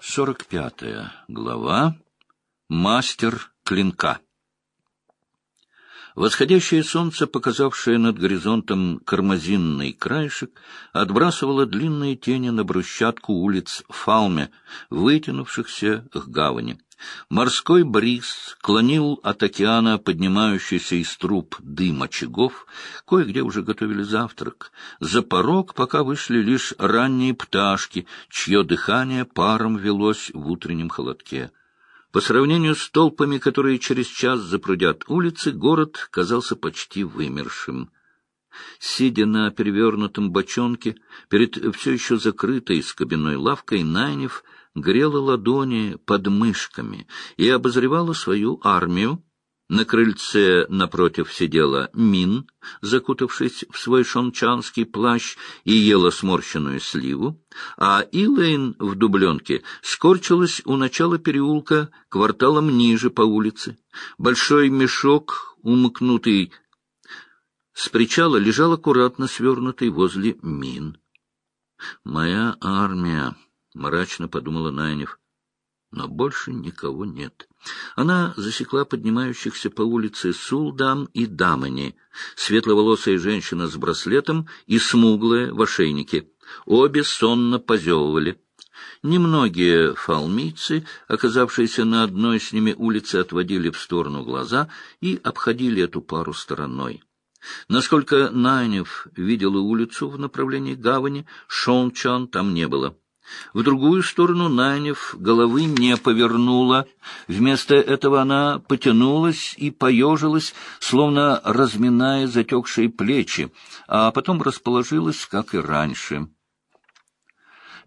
45 глава. Мастер клинка. Восходящее солнце, показавшее над горизонтом кармазинный краешек, отбрасывало длинные тени на брусчатку улиц Фалме, вытянувшихся к гавани. Морской бриз клонил от океана поднимающийся из труб дым очагов, кое-где уже готовили завтрак. За порог пока вышли лишь ранние пташки, чье дыхание паром велось в утреннем холодке. По сравнению с толпами, которые через час запрудят улицы, город казался почти вымершим. Сидя на перевернутом бочонке, перед все еще закрытой скобяной лавкой, Найнев — грела ладони под мышками и обозревала свою армию. На крыльце напротив сидела Мин, закутавшись в свой шончанский плащ, и ела сморщенную сливу, а Илэйн в дубленке скорчилась у начала переулка кварталом ниже по улице. Большой мешок, умыкнутый с причала, лежал аккуратно свернутый возле Мин. «Моя армия!» мрачно подумала Найнев. Но больше никого нет. Она засекла поднимающихся по улице Сулдам и Дамани, светловолосая женщина с браслетом и смуглая в ошейнике. Обе сонно позевывали. Немногие фалмийцы, оказавшиеся на одной с ними улице, отводили в сторону глаза и обходили эту пару стороной. Насколько Найнев видела улицу в направлении гавани, Шончан там не было. В другую сторону Нанев головы не повернула. Вместо этого она потянулась и поежилась, словно разминая затекшие плечи, а потом расположилась, как и раньше.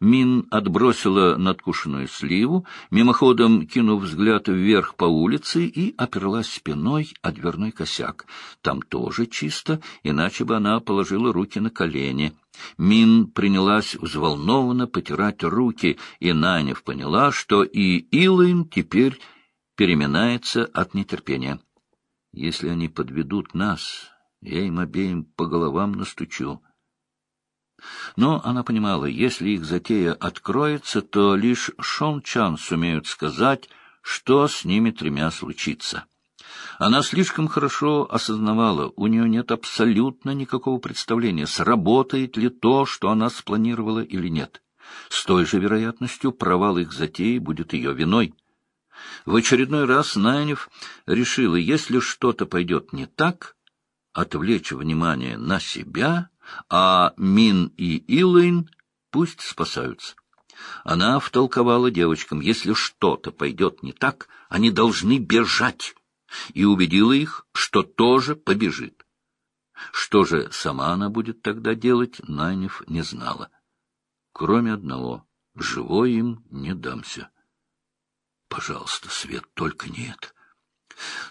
Мин отбросила надкушенную сливу, мимоходом кинув взгляд вверх по улице и оперлась спиной о дверной косяк. Там тоже чисто, иначе бы она положила руки на колени. Мин принялась взволнованно потирать руки, и Нанев поняла, что и Илайн теперь переминается от нетерпения. «Если они подведут нас, я им обеим по головам настучу». Но она понимала, если их затея откроется, то лишь Шон Чан сумеют сказать, что с ними тремя случится. Она слишком хорошо осознавала, у нее нет абсолютно никакого представления, сработает ли то, что она спланировала или нет. С той же вероятностью провал их затеи будет ее виной. В очередной раз Найнев решила, если что-то пойдет не так, отвлечь внимание на себя а Мин и Илайн пусть спасаются. Она втолковала девочкам, если что-то пойдет не так, они должны бежать, и убедила их, что тоже побежит. Что же сама она будет тогда делать, Найнев не знала. Кроме одного — живой им не дамся. Пожалуйста, Свет, только не это.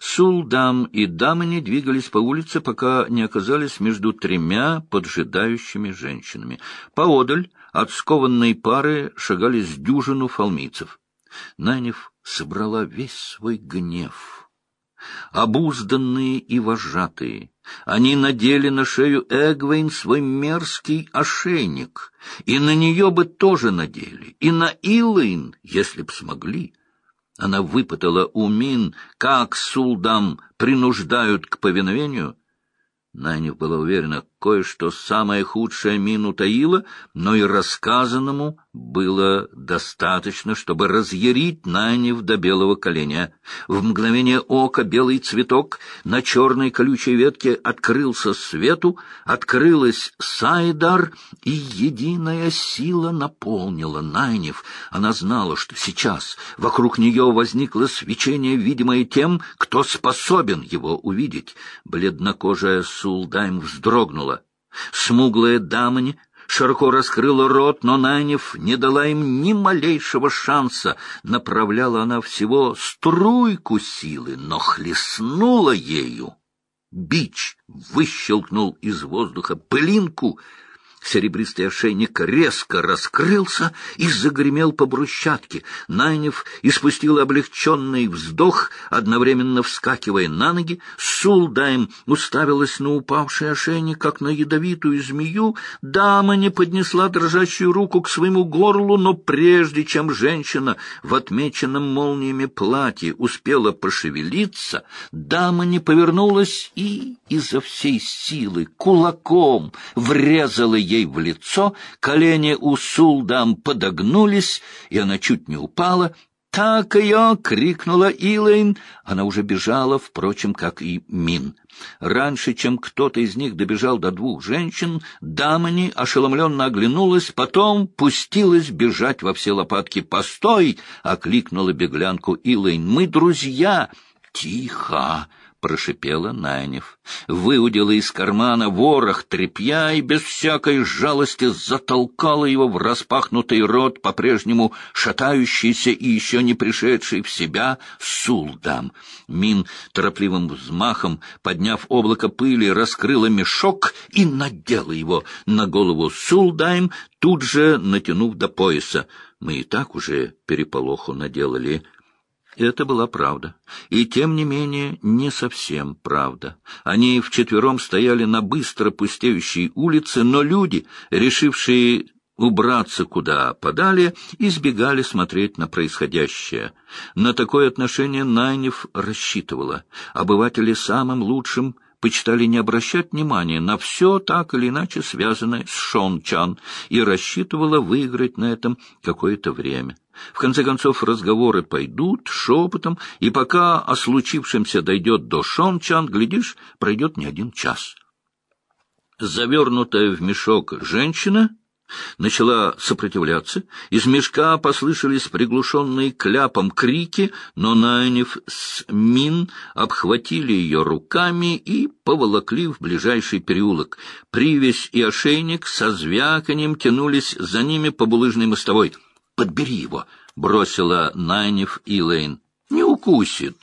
Сулдам и Дамани двигались по улице, пока не оказались между тремя поджидающими женщинами. Поодаль от скованной пары шагали с дюжину фалмийцев. Нанев собрала весь свой гнев. Обузданные и вожатые, они надели на шею Эгвейн свой мерзкий ошейник, и на нее бы тоже надели, и на Илайн, если б смогли. Она выпытала у Мин, как сулдам принуждают к повиновению. Найнев была уверена, кое-что самое худшее Мин утаила, но и рассказанному было достаточно, чтобы разъярить Найнев до белого коленя. В мгновение ока белый цветок на черной колючей ветке открылся свету, открылась Сайдар, и единая сила наполнила Найнев. Она знала, что сейчас вокруг нее возникло свечение, видимое тем, кто способен его увидеть. Бледнокожая Сулдайм вздрогнула. Смуглая дамань широко раскрыла рот, но Найнев не дала им ни малейшего шанса. Направляла она всего струйку силы, но хлестнула ею. Бич выщелкнул из воздуха пылинку, Серебристый ошейник резко раскрылся и загремел по брусчатке. Найнев испустил облегченный вздох, одновременно вскакивая на ноги. Сулдайм уставилась на упавший ошейник, как на ядовитую змею. Дама не поднесла дрожащую руку к своему горлу, но прежде чем женщина в отмеченном молниями платье успела пошевелиться, дама не повернулась и изо всей силы кулаком врезала ей в лицо, колени у Сулдам подогнулись, и она чуть не упала. «Так ее!» — крикнула Илэйн. Она уже бежала, впрочем, как и Мин. Раньше, чем кто-то из них добежал до двух женщин, Дамани ошеломленно оглянулась, потом пустилась бежать во все лопатки. «Постой!» — окликнула беглянку Илэйн. «Мы друзья!» «Тихо!» — прошипела Найнев. Выудила из кармана ворох тряпья и без всякой жалости затолкала его в распахнутый рот, по-прежнему шатающийся и еще не пришедший в себя Сулдам. Мин торопливым взмахом, подняв облако пыли, раскрыла мешок и надела его на голову Сулдайм, тут же натянув до пояса. Мы и так уже переполоху наделали, — это была правда. И, тем не менее, не совсем правда. Они вчетвером стояли на быстро пустеющей улице, но люди, решившие убраться куда подали, избегали смотреть на происходящее. На такое отношение Найнев рассчитывала. Обыватели самым лучшим почитали не обращать внимания на все так или иначе связанное с Шон Чан и рассчитывала выиграть на этом какое-то время. В конце концов, разговоры пойдут шепотом, и пока о случившемся дойдет до Шончан, глядишь, пройдет не один час. Завернутая в мешок женщина начала сопротивляться. Из мешка послышались приглушенные кляпом крики, но Найнев с Мин обхватили ее руками и поволокли в ближайший переулок. Привязь и ошейник со звяканием тянулись за ними по булыжной мостовой — Подбери его, — бросила Найнев Илэйн. — Не укусит.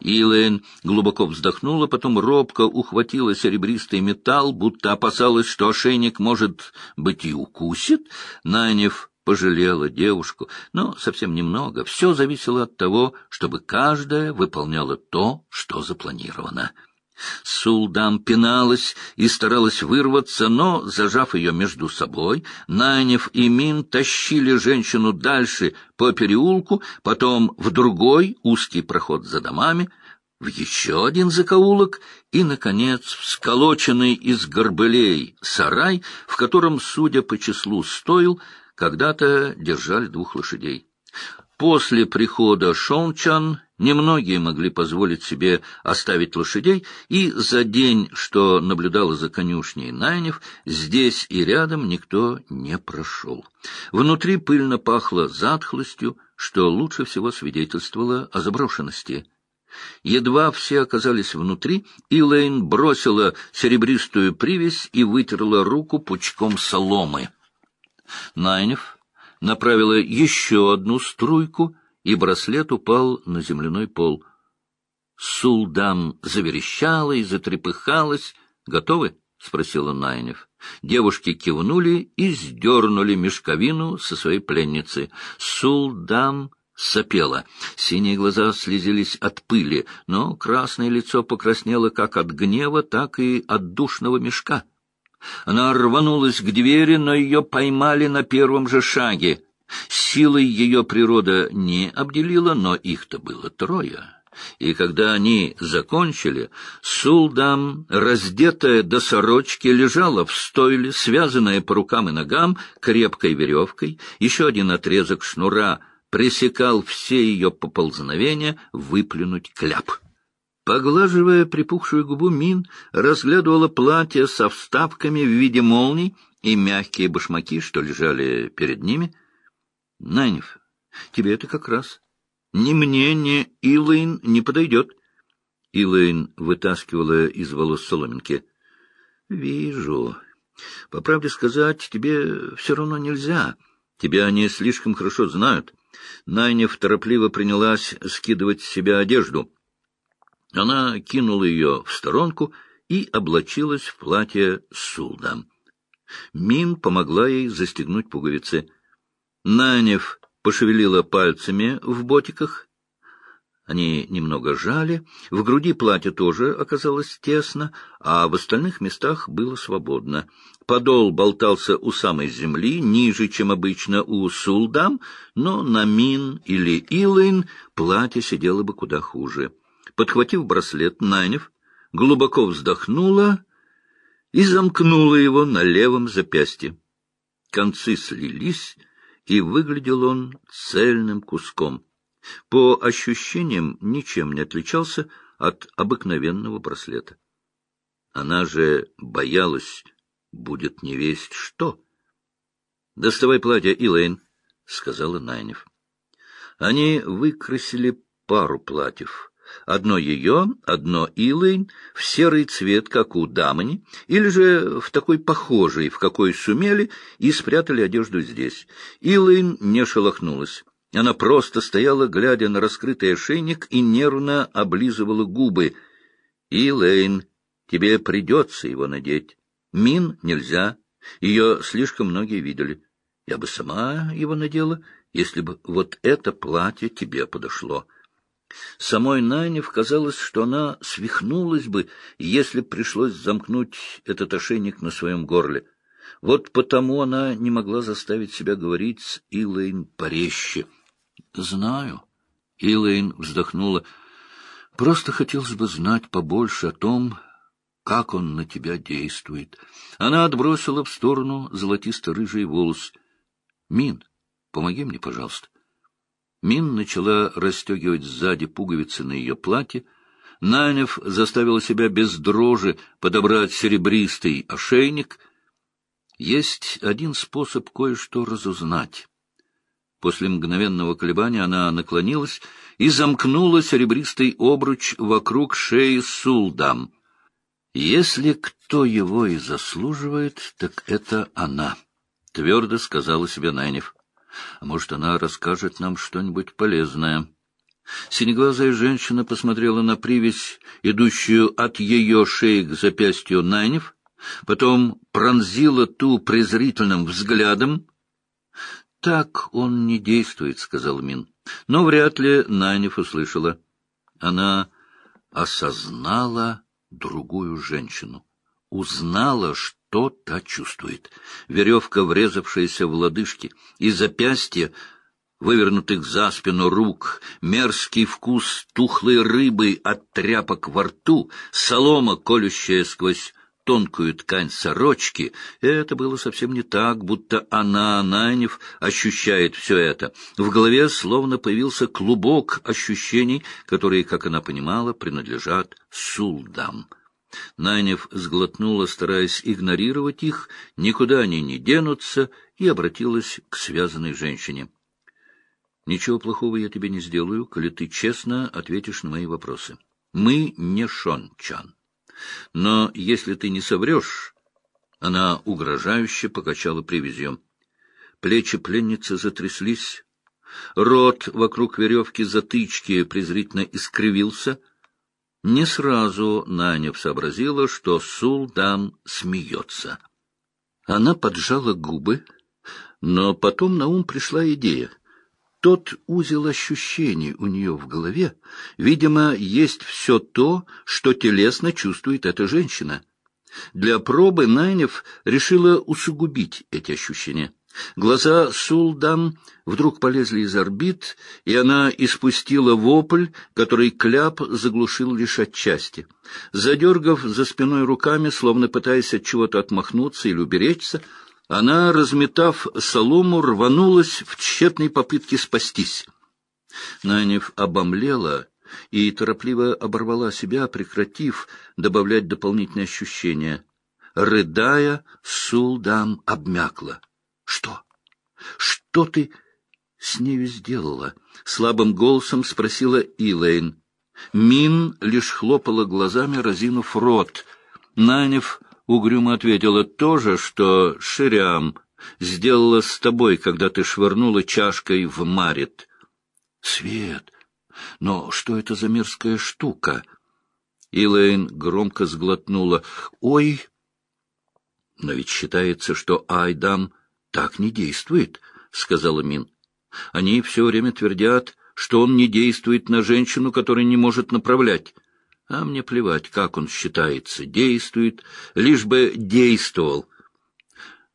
Илэйн глубоко вздохнула, потом робко ухватила серебристый металл, будто опасалась, что ошейник, может быть, и укусит. Найнев пожалела девушку, но совсем немного. Все зависело от того, чтобы каждая выполняла то, что запланировано. Сулдам пиналась и старалась вырваться, но, зажав ее между собой, Найнев и Мин тащили женщину дальше по переулку, потом в другой узкий проход за домами, в еще один закоулок и, наконец, всколоченный из горбылей сарай, в котором, судя по числу стоил, когда-то держали двух лошадей. После прихода Шончан немногие могли позволить себе оставить лошадей, и за день, что наблюдала за конюшней Найнев, здесь и рядом никто не прошел. Внутри пыльно пахло затхлостью, что лучше всего свидетельствовало о заброшенности. Едва все оказались внутри, Илэйн бросила серебристую привязь и вытерла руку пучком соломы. Найнев направила еще одну струйку, и браслет упал на земляной пол. Сулдам заверещала и затрепыхалась. «Готовы?» — спросила Найнев. Девушки кивнули и сдернули мешковину со своей пленницы. Сулдам сопела. Синие глаза слезились от пыли, но красное лицо покраснело как от гнева, так и от душного мешка. Она рванулась к двери, но ее поймали на первом же шаге. Силой ее природа не обделила, но их-то было трое. И когда они закончили, Сулдам, раздетая до сорочки, лежала в стойле, связанная по рукам и ногам крепкой веревкой. Еще один отрезок шнура пресекал все ее поползновения выплюнуть кляп. Поглаживая припухшую губу, Мин разглядывала платье со вставками в виде молний и мягкие башмаки, что лежали перед ними. — Нанев, тебе это как раз. Ни мне, ни Илэйн не подойдет. Илэйн вытаскивала из волос соломинки. — Вижу. По правде сказать, тебе все равно нельзя. Тебя они слишком хорошо знают. Найнев торопливо принялась скидывать с себя одежду — она кинула ее в сторонку и облачилась в платье Сулда. Мин помогла ей застегнуть пуговицы. Нанев пошевелила пальцами в ботиках. Они немного жали, в груди платье тоже оказалось тесно, а в остальных местах было свободно. Подол болтался у самой земли, ниже, чем обычно у Сулдам, но на Мин или Илайн платье сидело бы куда хуже. Подхватив браслет, Найнев глубоко вздохнула и замкнула его на левом запястье. Концы слились, и выглядел он цельным куском. По ощущениям ничем не отличался от обыкновенного браслета. Она же боялась, будет не весть что. — Доставай платье, Илэйн, — сказала Найнев. Они выкрасили пару платьев — Одно ее, одно Илэйн, в серый цвет, как у Дамани, или же в такой похожий, в какой сумели, и спрятали одежду здесь. Илэйн не шелохнулась. Она просто стояла, глядя на раскрытый ошейник, и нервно облизывала губы. «Илэйн, тебе придется его надеть. Мин нельзя. Ее слишком многие видели. Я бы сама его надела, если бы вот это платье тебе подошло». Самой Найнев казалось, что она свихнулась бы, если пришлось замкнуть этот ошейник на своем горле. Вот потому она не могла заставить себя говорить с Илэйн порезче. — Знаю. Илэйн вздохнула. — Просто хотелось бы знать побольше о том, как он на тебя действует. Она отбросила в сторону золотисто-рыжий волос. — Мин, помоги мне, пожалуйста. Мин начала расстегивать сзади пуговицы на ее платье. Нанев заставила себя без дрожи подобрать серебристый ошейник. Есть один способ кое-что разузнать. После мгновенного колебания она наклонилась и замкнула серебристый обруч вокруг шеи Сулдам. «Если кто его и заслуживает, так это она», — твердо сказала себе Найнев. А может, она расскажет нам что-нибудь полезное. Синеглазая женщина посмотрела на привязь, идущую от ее шеи к запястью Найнев, потом пронзила ту презрительным взглядом. — Так он не действует, — сказал Мин. Но вряд ли Найнев услышала. Она осознала другую женщину, узнала, что что та чувствует. Веревка, врезавшаяся в лодыжки, и запястья, вывернутых за спину рук, мерзкий вкус тухлой рыбы от тряпок во рту, солома, колющая сквозь тонкую ткань сорочки, это было совсем не так, будто она, Найнев, ощущает все это. В голове словно появился клубок ощущений, которые, как она понимала, принадлежат Сулдам. Найнев сглотнула, стараясь игнорировать их, никуда они не денутся, и обратилась к связанной женщине. — Ничего плохого я тебе не сделаю, коли ты честно ответишь на мои вопросы. Мы не Шон-Чан. Но если ты не соврешь... Она угрожающе покачала привязью. Плечи пленницы затряслись. Рот вокруг веревки затычки презрительно искривился — не сразу Наня сообразила, что Султан смеется. Она поджала губы, но потом на ум пришла идея. Тот узел ощущений у нее в голове, видимо, есть все то, что телесно чувствует эта женщина. Для пробы Найнев решила усугубить эти ощущения. Глаза Сулдам вдруг полезли из орбит, и она испустила вопль, который кляп заглушил лишь отчасти. Задергав за спиной руками, словно пытаясь от чего-то отмахнуться или уберечься, она, разметав солому, рванулась в тщетной попытке спастись. Нанев обомлела и торопливо оборвала себя, прекратив добавлять дополнительные ощущения. Рыдая, Сулдам обмякла. Что? Что ты с нею сделала? Слабым голосом спросила Илэйн. Мин лишь хлопала глазами, разинув рот. Нанев угрюмо ответила то же, что Ширям сделала с тобой, когда ты швырнула чашкой в Марит. Свет! Но что это за мерзкая штука? Илэйн громко сглотнула. «Ой!» — Но ведь считается, что Айдам так не действует, — сказала Мин. — Они все время твердят, что он не действует на женщину, которая не может направлять. А мне плевать, как он считается, действует, лишь бы действовал.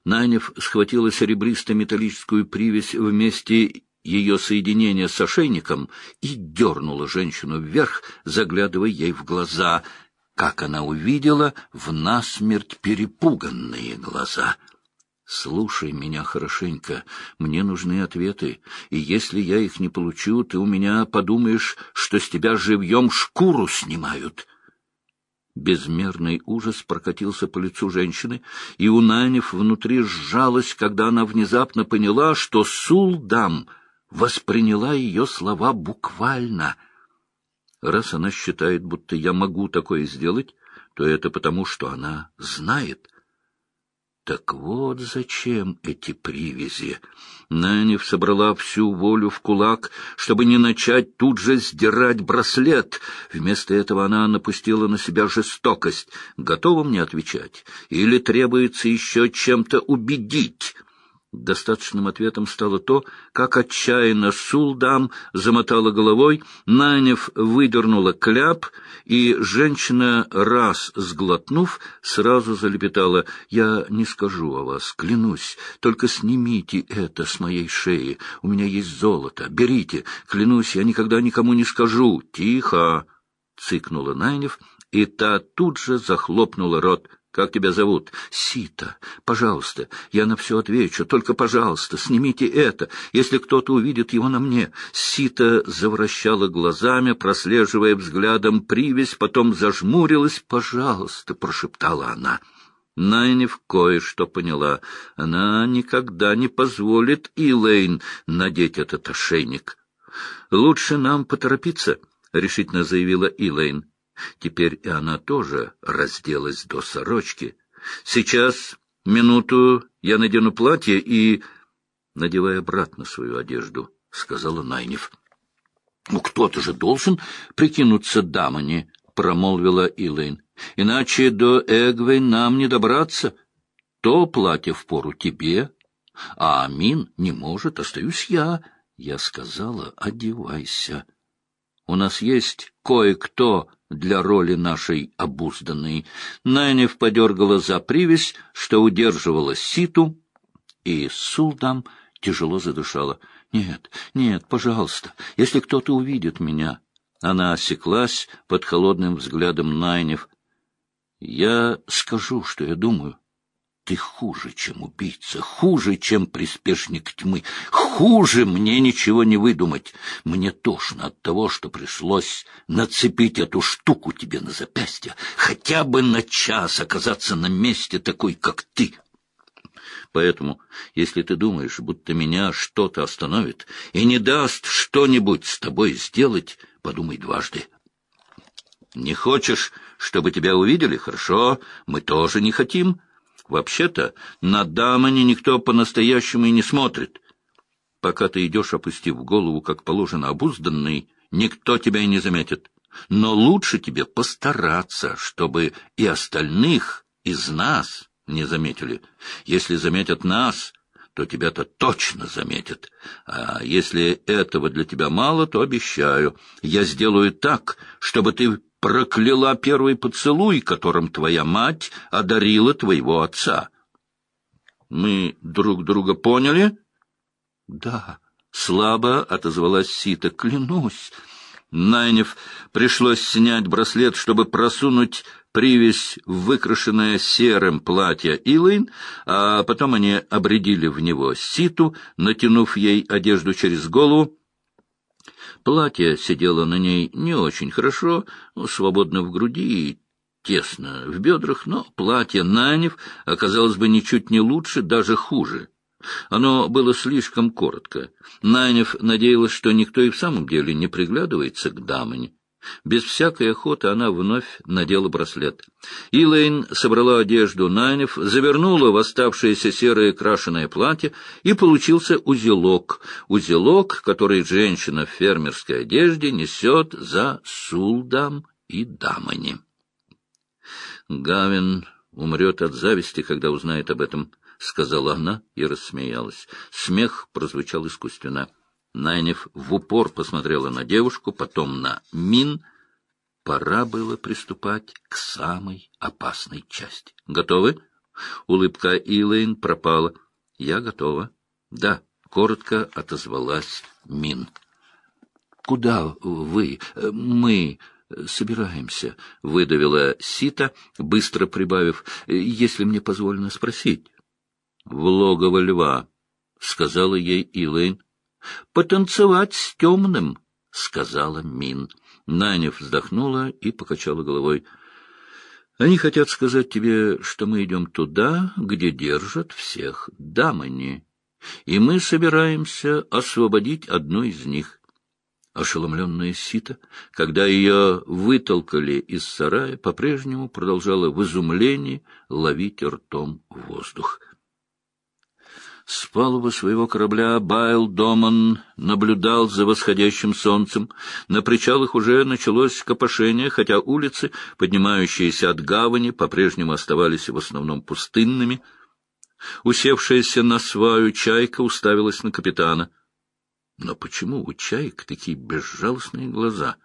Нанев схватила серебристо-металлическую привязь вместе ее соединения с ошейником и дернула женщину вверх, заглядывая ей в глаза — как она увидела в насмерть перепуганные глаза. «Слушай меня хорошенько, мне нужны ответы, и если я их не получу, ты у меня подумаешь, что с тебя живьем шкуру снимают». Безмерный ужас прокатился по лицу женщины, и у Нанев внутри сжалась, когда она внезапно поняла, что Сулдам восприняла ее слова буквально — Раз она считает, будто я могу такое сделать, то это потому, что она знает. Так вот зачем эти привязи. Нанев собрала всю волю в кулак, чтобы не начать тут же сдирать браслет. Вместо этого она напустила на себя жестокость. Готова мне отвечать? Или требуется еще чем-то убедить? Достаточным ответом стало то, как отчаянно Сулдам замотала головой, Нанев выдернула кляп, и женщина, раз сглотнув, сразу залепетала, «Я не скажу о вас, клянусь, только снимите это с моей шеи, у меня есть золото, берите, клянусь, я никогда никому не скажу». «Тихо!» — цыкнула Найнев, и та тут же захлопнула рот. Как тебя зовут? Сита. Пожалуйста, я на все отвечу. Только, пожалуйста, снимите это, если кто-то увидит его на мне. Сита завращала глазами, прослеживая взглядом привязь, потом зажмурилась. «Пожалуйста», — прошептала она. Найнев кое-что поняла. Она никогда не позволит Илэйн надеть этот ошейник. «Лучше нам поторопиться», — решительно заявила Илэйн. Теперь и она тоже разделась до сорочки. Сейчас, минуту, я надену платье и... Надевая обратно свою одежду, — сказала Найнев. — Ну, кто-то же должен прикинуться дамани, — промолвила Илэйн. — Иначе до Эгвей нам не добраться. То платье в пору тебе, а Амин не может, остаюсь я. Я сказала, одевайся. У нас есть кое-кто для роли нашей обузданной. Найнев подергала за привязь, что удерживала ситу, и Сулдам тяжело задышала. «Нет, нет, пожалуйста, если кто-то увидит меня...» Она осеклась под холодным взглядом Найнев. «Я скажу, что я думаю. Ты хуже, чем убийца, хуже, чем приспешник тьмы, хуже мне ничего не выдумать. Мне тошно от того, что пришлось нацепить эту штуку тебе на запястье, хотя бы на час оказаться на месте такой, как ты. Поэтому, если ты думаешь, будто меня что-то остановит и не даст что-нибудь с тобой сделать, подумай дважды. Не хочешь, чтобы тебя увидели? Хорошо, мы тоже не хотим. Вообще-то на Дамани никто по-настоящему и не смотрит. Пока ты идешь, опустив голову, как положено, обузданный, никто тебя и не заметит. Но лучше тебе постараться, чтобы и остальных из нас не заметили. Если заметят нас, то тебя-то точно заметят. А если этого для тебя мало, то обещаю, я сделаю так, чтобы ты прокляла первый поцелуй, которым твоя мать одарила твоего отца. Мы друг друга поняли? — Да, — слабо отозвалась Сита, — клянусь. Найнев пришлось снять браслет, чтобы просунуть привязь в выкрашенное серым платье Илайн, а потом они обредили в него Ситу, натянув ей одежду через голову. Платье сидело на ней не очень хорошо, свободно в груди и тесно в бедрах, но платье Нанев оказалось бы ничуть не лучше, даже хуже. Оно было слишком коротко. Нанев надеялась, что никто и в самом деле не приглядывается к дамане. Без всякой охоты она вновь надела браслет. Илэйн собрала одежду Найнев, завернула в оставшееся серое крашеное платье, и получился узелок. Узелок, который женщина в фермерской одежде несет за сулдам и дамани. Гавин умрет от зависти, когда узнает об этом, — сказала она и рассмеялась. Смех прозвучал искусственно. Найнев в упор посмотрела на девушку, потом на Мин. Пора было приступать к самой опасной части. «Готовы?» Улыбка Илэйн пропала. «Я готова». «Да», — коротко отозвалась Мин. «Куда вы? Мы...» собираемся, — выдавила Сита, быстро прибавив, — если мне позволено спросить. — В логово льва, — сказала ей Илэйн. — Потанцевать с темным, — сказала Мин. Нанев вздохнула и покачала головой. — Они хотят сказать тебе, что мы идем туда, где держат всех дамани, и мы собираемся освободить одну из них. Ошеломленная Сита, когда ее вытолкали из сарая, по-прежнему продолжала в изумлении ловить ртом воздух. С палубы своего корабля Байл Доман наблюдал за восходящим солнцем. На причалах уже началось копошение, хотя улицы, поднимающиеся от гавани, по-прежнему оставались в основном пустынными. Усевшаяся на сваю чайка уставилась на капитана. Но почему у чаек такие безжалостные глаза?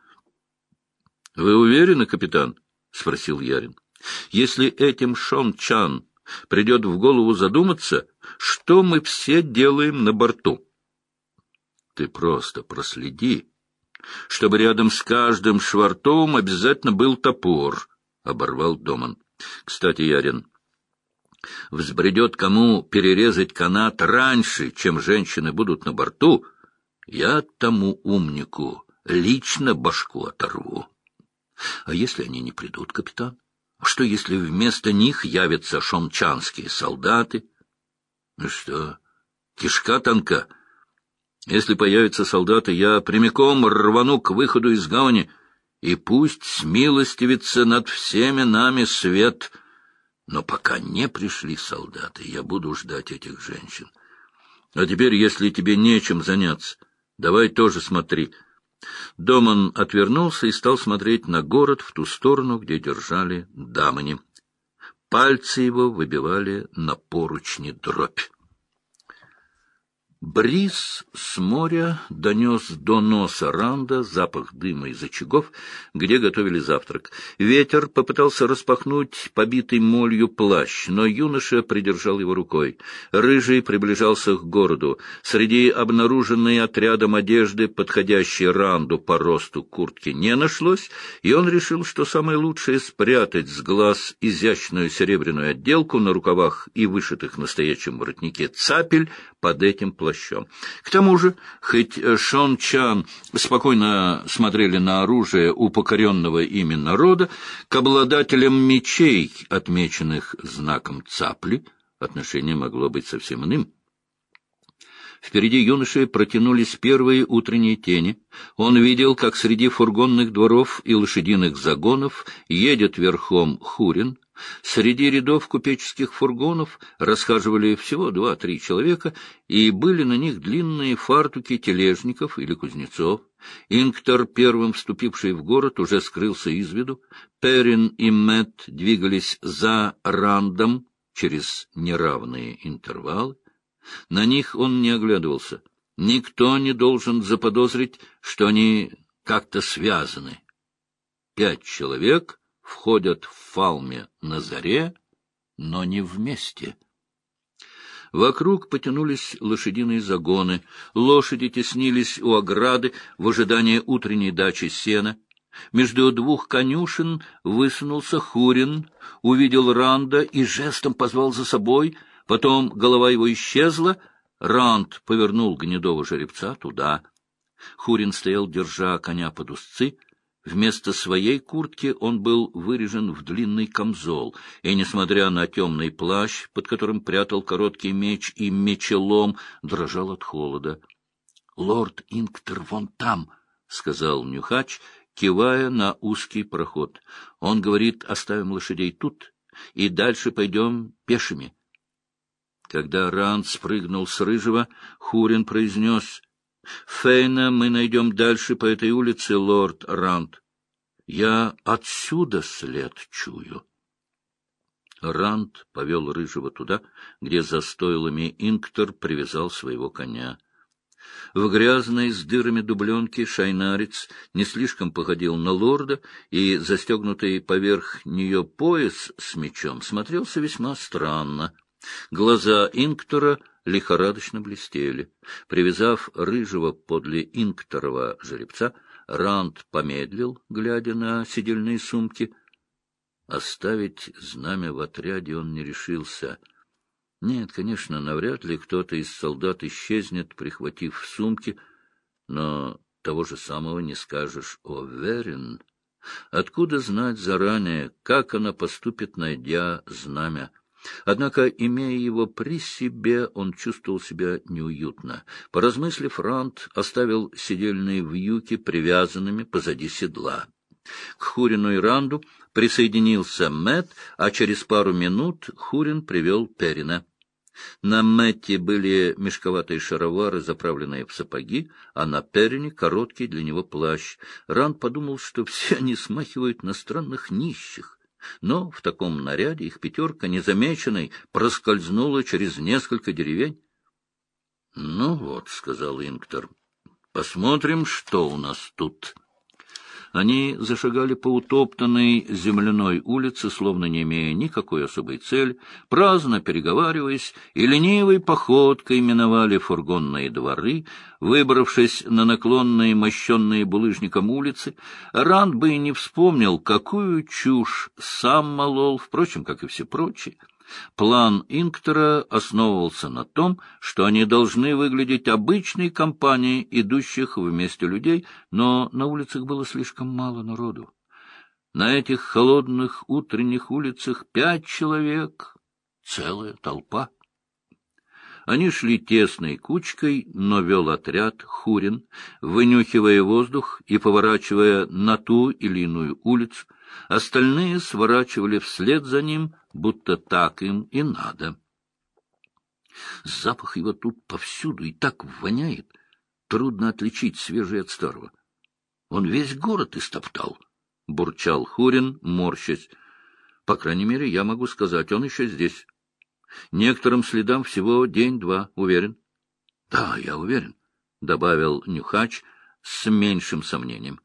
— Вы уверены, капитан? — спросил Ярин. — Если этим Шон Чан придет в голову задуматься, что мы все делаем на борту. Ты просто проследи, чтобы рядом с каждым швартом обязательно был топор, — оборвал Доман. Кстати, Ярин, взбредет кому перерезать канат раньше, чем женщины будут на борту, я тому умнику лично башку оторву. А если они не придут, капитан? Что, если вместо них явятся шончанские солдаты? Ну что, кишка тонка. Если появятся солдаты, я прямиком рвану к выходу из гавани, и пусть смилостивится над всеми нами свет. Но пока не пришли солдаты, я буду ждать этих женщин. А теперь, если тебе нечем заняться, давай тоже смотри — Доман отвернулся и стал смотреть на город в ту сторону, где держали дамани. Пальцы его выбивали на поручни дробь. Бриз с моря донес до носа Ранда запах дыма из очагов, где готовили завтрак. Ветер попытался распахнуть побитый молью плащ, но юноша придержал его рукой. Рыжий приближался к городу. Среди обнаруженной отрядом одежды, подходящей Ранду по росту куртки, не нашлось, и он решил, что самое лучшее — спрятать с глаз изящную серебряную отделку на рукавах и вышитых настоящем воротнике цапель под этим плащом плащом. К тому же, хоть Шон Чан спокойно смотрели на оружие у покоренного ими народа, к обладателям мечей, отмеченных знаком цапли, отношение могло быть совсем иным. Впереди юноши протянулись первые утренние тени. Он видел, как среди фургонных дворов и лошадиных загонов едет верхом Хурин, Среди рядов купеческих фургонов расхаживали всего два-три человека, и были на них длинные фартуки тележников или кузнецов. Инктор, первым вступивший в город, уже скрылся из виду. Перин и Мэтт двигались за Рандом через неравные интервалы. На них он не оглядывался. Никто не должен заподозрить, что они как-то связаны. Пять человек входят в Фалме на заре, но не вместе. Вокруг потянулись лошадиные загоны, лошади теснились у ограды в ожидании утренней дачи сена. Между двух конюшен высунулся Хурин, увидел Ранда и жестом позвал за собой, потом голова его исчезла, Ранд повернул гнедого жеребца туда. Хурин стоял, держа коня под узцы, Вместо своей куртки он был вырежен в длинный камзол, и, несмотря на темный плащ, под которым прятал короткий меч и мечелом, дрожал от холода. — Лорд Инктер вон там, — сказал Нюхач, кивая на узкий проход. — Он говорит, оставим лошадей тут, и дальше пойдем пешими. Когда Ранд спрыгнул с рыжего, Хурин произнес — Фейна мы найдем дальше по этой улице, лорд Ранд. Я отсюда след чую. Ранд повел Рыжего туда, где за стойлами Инктор привязал своего коня. В грязной с дырами дубленке шайнарец не слишком походил на лорда, и застегнутый поверх нее пояс с мечом смотрелся весьма странно. Глаза Инктора лихорадочно блестели. Привязав рыжего подле Инкторова жеребца, Ранд помедлил, глядя на сидельные сумки. Оставить знамя в отряде он не решился — нет, конечно, навряд ли кто-то из солдат исчезнет, прихватив сумки, но того же самого не скажешь о Верин. Откуда знать заранее, как она поступит, найдя знамя? Однако, имея его при себе, он чувствовал себя неуютно. Поразмыслив, Рант оставил сидельные вьюки привязанными позади седла. К Хурину и Ранду присоединился Мэт, а через пару минут Хурин привел Перина. На Мэтте были мешковатые шаровары, заправленные в сапоги, а на Перине короткий для него плащ. Ранд подумал, что все они смахивают на странных нищих. Но в таком наряде их пятерка, незамеченной, проскользнула через несколько деревень. — Ну вот, — сказал Инктор, — посмотрим, что у нас тут. Они зашагали по утоптанной земляной улице, словно не имея никакой особой цели, праздно переговариваясь и ленивой походкой миновали фургонные дворы, выбравшись на наклонные, мощенные булыжником улицы, Ранд бы и не вспомнил, какую чушь сам молол, впрочем, как и все прочие. План Инктора основывался на том, что они должны выглядеть обычной компанией идущих вместе людей, но на улицах было слишком мало народу. На этих холодных утренних улицах пять человек — целая толпа. Они шли тесной кучкой, но вел отряд Хурин, вынюхивая воздух и поворачивая на ту или иную улицу. Остальные сворачивали вслед за ним, будто так им и надо. Запах его тут повсюду и так воняет, трудно отличить свежий от старого. Он весь город истоптал, — бурчал Хурин, морщась. По крайней мере, я могу сказать, он еще здесь. Некоторым следам всего день-два, уверен. — Да, я уверен, — добавил Нюхач с меньшим сомнением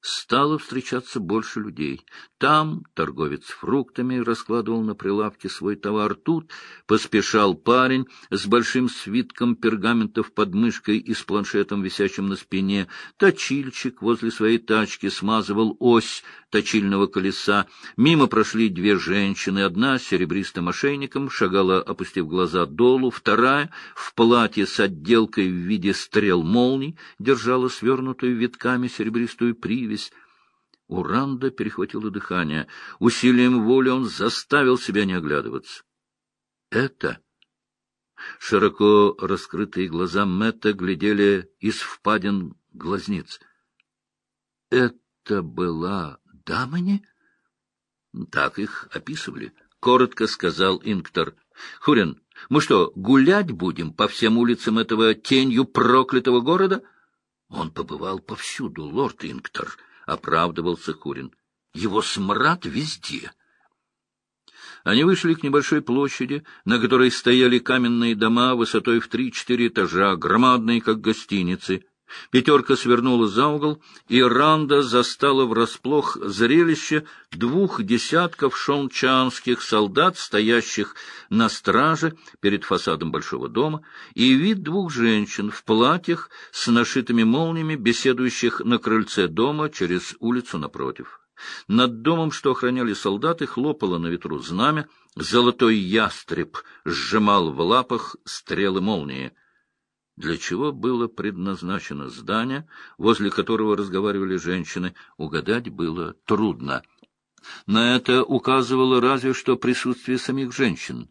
стало встречаться больше людей. Там торговец фруктами раскладывал на прилавке свой товар. Тут поспешал парень с большим свитком пергаментов под мышкой и с планшетом, висящим на спине. Точильщик возле своей тачки смазывал ось точильного колеса. Мимо прошли две женщины. Одна серебристым ошейником шагала, опустив глаза долу. Вторая в платье с отделкой в виде стрел молний держала свернутую витками серебристую привязь. У Ранда перехватило дыхание. Усилием воли он заставил себя не оглядываться. Это... Широко раскрытые глаза Мэтта глядели из впадин глазниц. Это была Дамани? Так их описывали, — коротко сказал Инктор. — Хурин, мы что, гулять будем по всем улицам этого тенью проклятого города? Он побывал повсюду, лорд Инктор, — оправдывался Хурин. Его смрад везде. Они вышли к небольшой площади, на которой стояли каменные дома высотой в три-четыре этажа, громадные, как гостиницы. Пятерка свернула за угол, и Ранда застала врасплох зрелище двух десятков шончанских солдат, стоящих на страже перед фасадом большого дома, и вид двух женщин в платьях с нашитыми молниями, беседующих на крыльце дома через улицу напротив. Над домом, что охраняли солдаты, хлопало на ветру знамя, золотой ястреб сжимал в лапах стрелы молнии — для чего было предназначено здание, возле которого разговаривали женщины, угадать было трудно. На это указывало разве что присутствие самих женщин.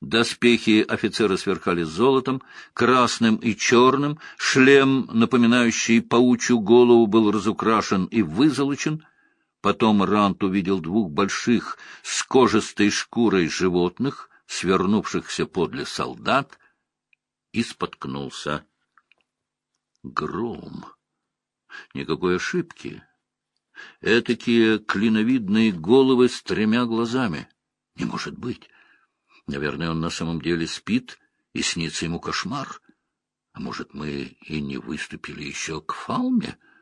Доспехи офицера сверкали золотом, красным и черным, шлем, напоминающий паучью голову, был разукрашен и вызолочен. Потом Рант увидел двух больших с кожистой шкурой животных, свернувшихся подле солдат, и споткнулся. Гром. Никакой ошибки. Этакие клиновидные головы с тремя глазами. Не может быть. Наверное, он на самом деле спит, и снится ему кошмар. А может, мы и не выступили еще к Фалме? —